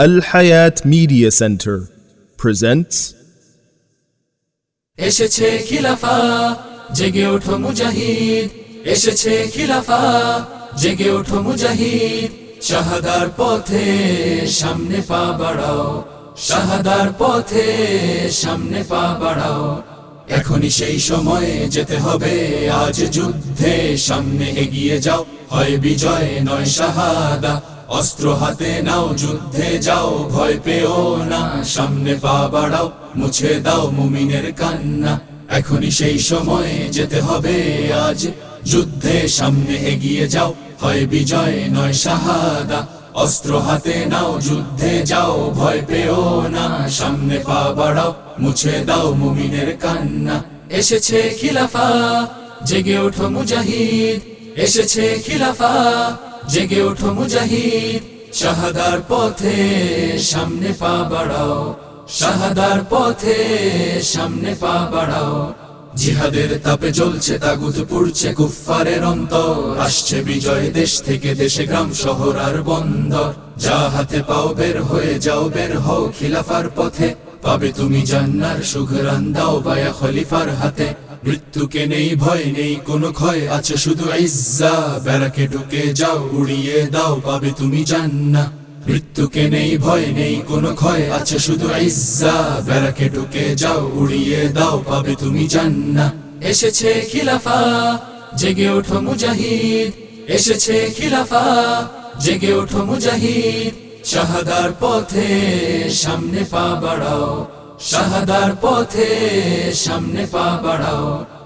Al Hayat Media Center presents এসেছে খিলাফা, জেগে ওঠো মুজাহিদ। এসেছে খিলাফা, জেগে ওঠো মুজাহিদ। শাহাদার পথে সামনে পা বাড়াও, শাহাদার পথে সামনে পা বাড়াও। এখনই সেই সময়ে যেতে হবে, আজ যুদ্ধে সামনে এগিয়ে যাও। হয় বিজয়, নয় শাহাদা। অস্ত্র হাতে নাও, যুদ্ধে যাও, ভয় পেও না। সামনে পা বাড়াও, মুছে দাও মুমিনের কান্না। এখনই সেই সময়ে যেতে হবে আজ। যুদ্ধে সামনে এগিয়ে যাও, হয় বিজয়, নয় শাহাদা। অস্ত্র হাতে নাও, যুদ্ধে যাও, ভয় পেও না। সামনে পা বাড়াও, মুছে দাও মুমিনের কান্না। এসেছে খিলাফা, জেগে ওঠো মুজাহিদ। এসেছে খিলাফা জেগে ওঠো মুজাহিদ, শাহাদার পথে সামনে পা বাড়াও। শাহাদার পথে সামনে পা বাড়াও। জিহাদের তাপে জ্বলছে তাগুত, পুড়ছে কুফারের অন্তর। আসছে বিজয় দেশ থেকে দেশে, গ্রাম, শহর আর বন্দর। যা হাতে পাও বের হয়ে যাও, বের হও খিলাফার পথে। পাবে তুমি জান্নার সুঘরান দাও বায়া খলিফার হাতে। মৃত্যুকে নেই, ভয় নেই, কোনো ক্ষয় আছে, শুধু ইজ্জা। ব্যারাকে ঢুকে যাও, উড়িয়ে দাও, পাবে তুমি জান্না মৃত্যুকে নেই, ভয় নেই, কোনো ক্ষয় আছে, শুধু ইজ্জা। ব্যারাকে ঢুকে যাও, উড়িয়ে দাও, পাবে তুমি জান্না এসেছে খিলাফা, জেগে ওঠো মুজাহিদ। এসেছে খিলাফা, জেগে ওঠো মুজাহিদ। শাহাদার পথে সামনে পা বাড়াও। শাহাদার পথে সামনে পা বাড়াও।